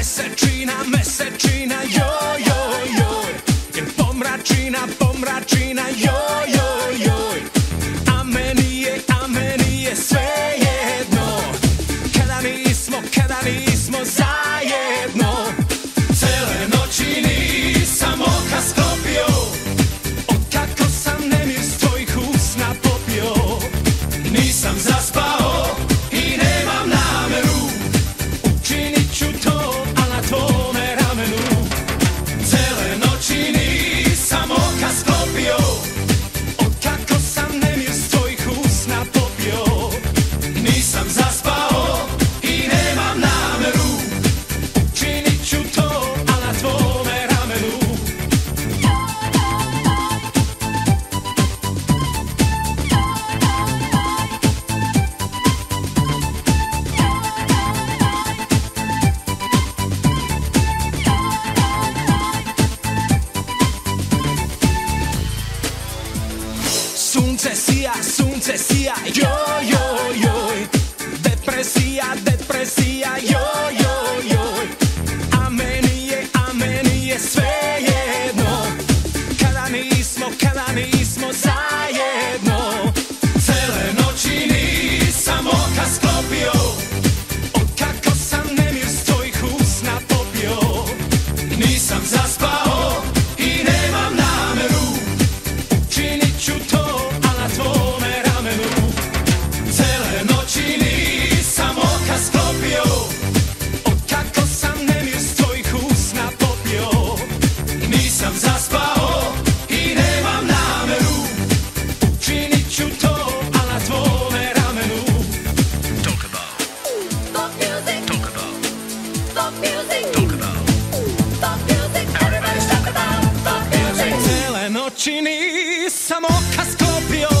Messagina, Messagina, yo. sija, sunce sija, joj, joj, joj. Depresija, depresija, joj, joj, joj. A meni je, a meni je sve jedno. Kada nismo, kada nismo zajedno čini samo kaskopio